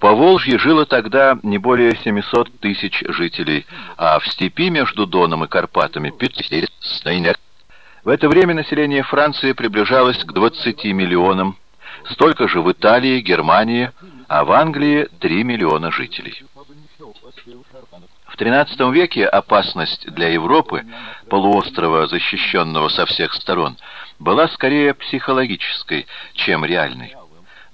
Поволжье жило тогда не более 700 тысяч жителей, а в степи между Доном и Карпатами 500 В это время население Франции приближалось к 20 миллионам, столько же в Италии, Германии, а в Англии 3 миллиона жителей. В XIII веке опасность для Европы, полуострова, защищенного со всех сторон, была скорее психологической, чем реальной.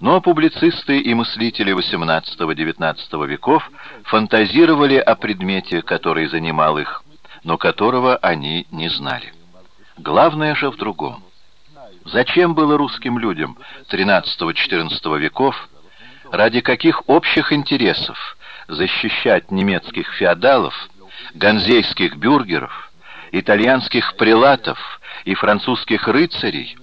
Но публицисты и мыслители XVIII-XIX веков фантазировали о предмете, который занимал их, но которого они не знали. Главное же в другом. Зачем было русским людям XIII-XIV веков, ради каких общих интересов защищать немецких феодалов, ганзейских бюргеров, итальянских прилатов и французских рыцарей,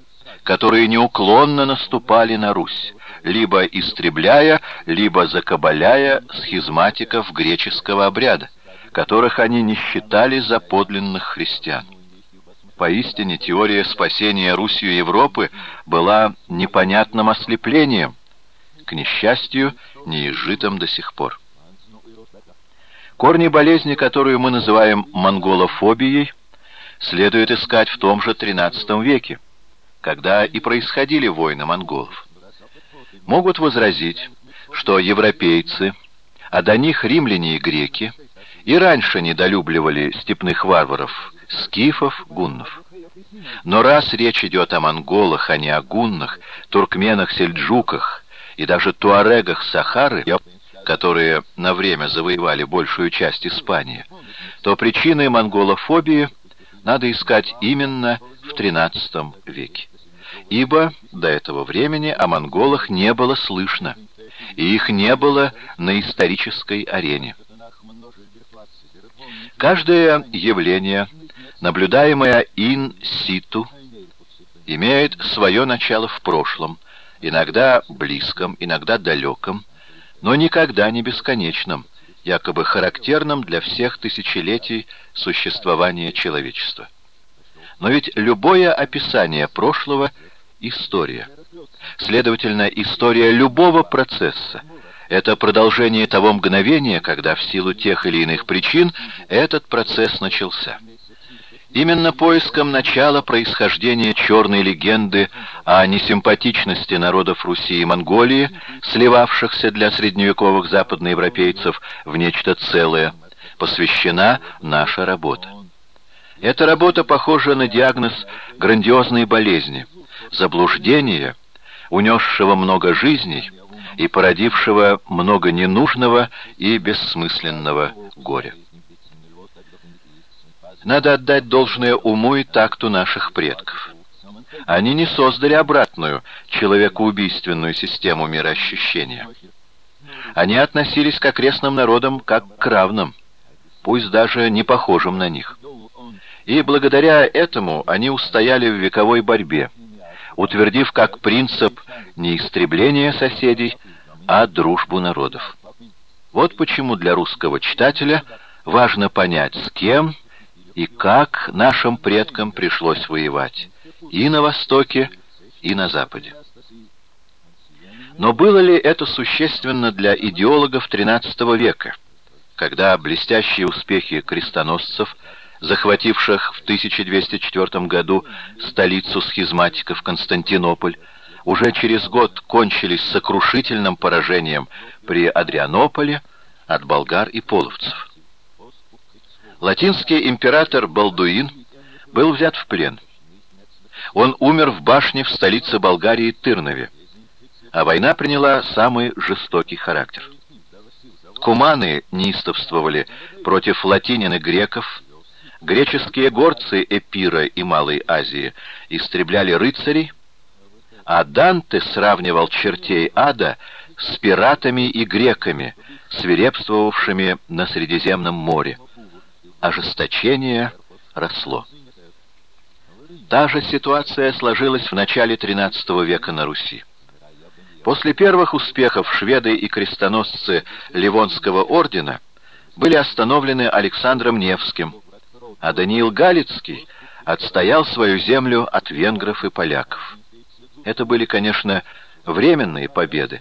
которые неуклонно наступали на Русь, либо истребляя, либо закабаляя схизматиков греческого обряда, которых они не считали за подлинных христиан. Поистине теория спасения Русью Европы была непонятным ослеплением, к несчастью, неизжитым до сих пор. Корни болезни, которую мы называем монголофобией, следует искать в том же XIII веке, когда и происходили войны монголов могут возразить, что европейцы, а до них римляне и греки, и раньше недолюбливали степных варваров, скифов, гуннов. Но раз речь идет о монголах, а не о гуннах, туркменах-сельджуках и даже туарегах Сахары, которые на время завоевали большую часть Испании, то причиной монголофобии надо искать именно в XIII веке ибо до этого времени о монголах не было слышно, и их не было на исторической арене. Каждое явление, наблюдаемое ин-ситу, имеет свое начало в прошлом, иногда близком, иногда далеком, но никогда не бесконечном, якобы характерном для всех тысячелетий существования человечества. Но ведь любое описание прошлого — история. Следовательно, история любого процесса — это продолжение того мгновения, когда в силу тех или иных причин этот процесс начался. Именно поиском начала происхождения черной легенды о несимпатичности народов Руси и Монголии, сливавшихся для средневековых западноевропейцев в нечто целое, посвящена наша работа. Эта работа похожа на диагноз грандиозной болезни, заблуждения, унесшего много жизней и породившего много ненужного и бессмысленного горя. Надо отдать должное уму и такту наших предков. Они не создали обратную, человекоубийственную систему мироощущения. Они относились к окрестным народам как к равным, пусть даже не похожим на них. И благодаря этому они устояли в вековой борьбе, утвердив как принцип не истребление соседей, а дружбу народов. Вот почему для русского читателя важно понять, с кем и как нашим предкам пришлось воевать и на Востоке, и на Западе. Но было ли это существенно для идеологов XIII века, когда блестящие успехи крестоносцев – захвативших в 1204 году столицу схизматиков Константинополь, уже через год кончились сокрушительным поражением при Адрианополе от болгар и половцев. Латинский император Балдуин был взят в плен. Он умер в башне в столице Болгарии Тырнове, а война приняла самый жестокий характер. Куманы неистовствовали против латинин и греков, Греческие горцы Эпира и Малой Азии истребляли рыцарей, а Данте сравнивал чертей ада с пиратами и греками, свирепствовавшими на Средиземном море. Ожесточение росло. Та же ситуация сложилась в начале XIII века на Руси. После первых успехов шведы и крестоносцы Ливонского ордена были остановлены Александром Невским, а Даниил Галицкий отстоял свою землю от венгров и поляков. Это были, конечно, временные победы,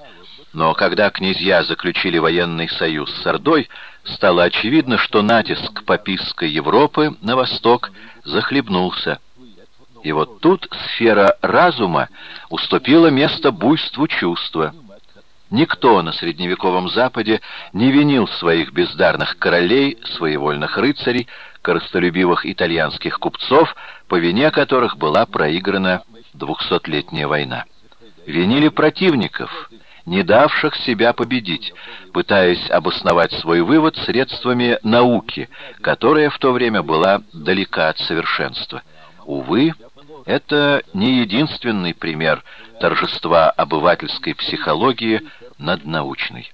Но когда князья заключили военный союз с Ордой, стало очевидно, что натиск папистской Европы на восток захлебнулся. И вот тут сфера разума уступила место буйству чувства. Никто на средневековом Западе не винил своих бездарных королей, своевольных рыцарей, коростолюбивых итальянских купцов, по вине которых была проиграна двухсотлетняя война. Винили противников, не давших себя победить, пытаясь обосновать свой вывод средствами науки, которая в то время была далека от совершенства. Увы, это не единственный пример торжества обывательской психологии над научной.